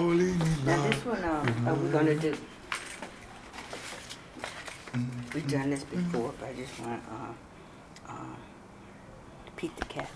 leave me Now this one, uh, are we gonna do? We've done this mm-hmm. before, but I just wanna, uh, uh, the cat.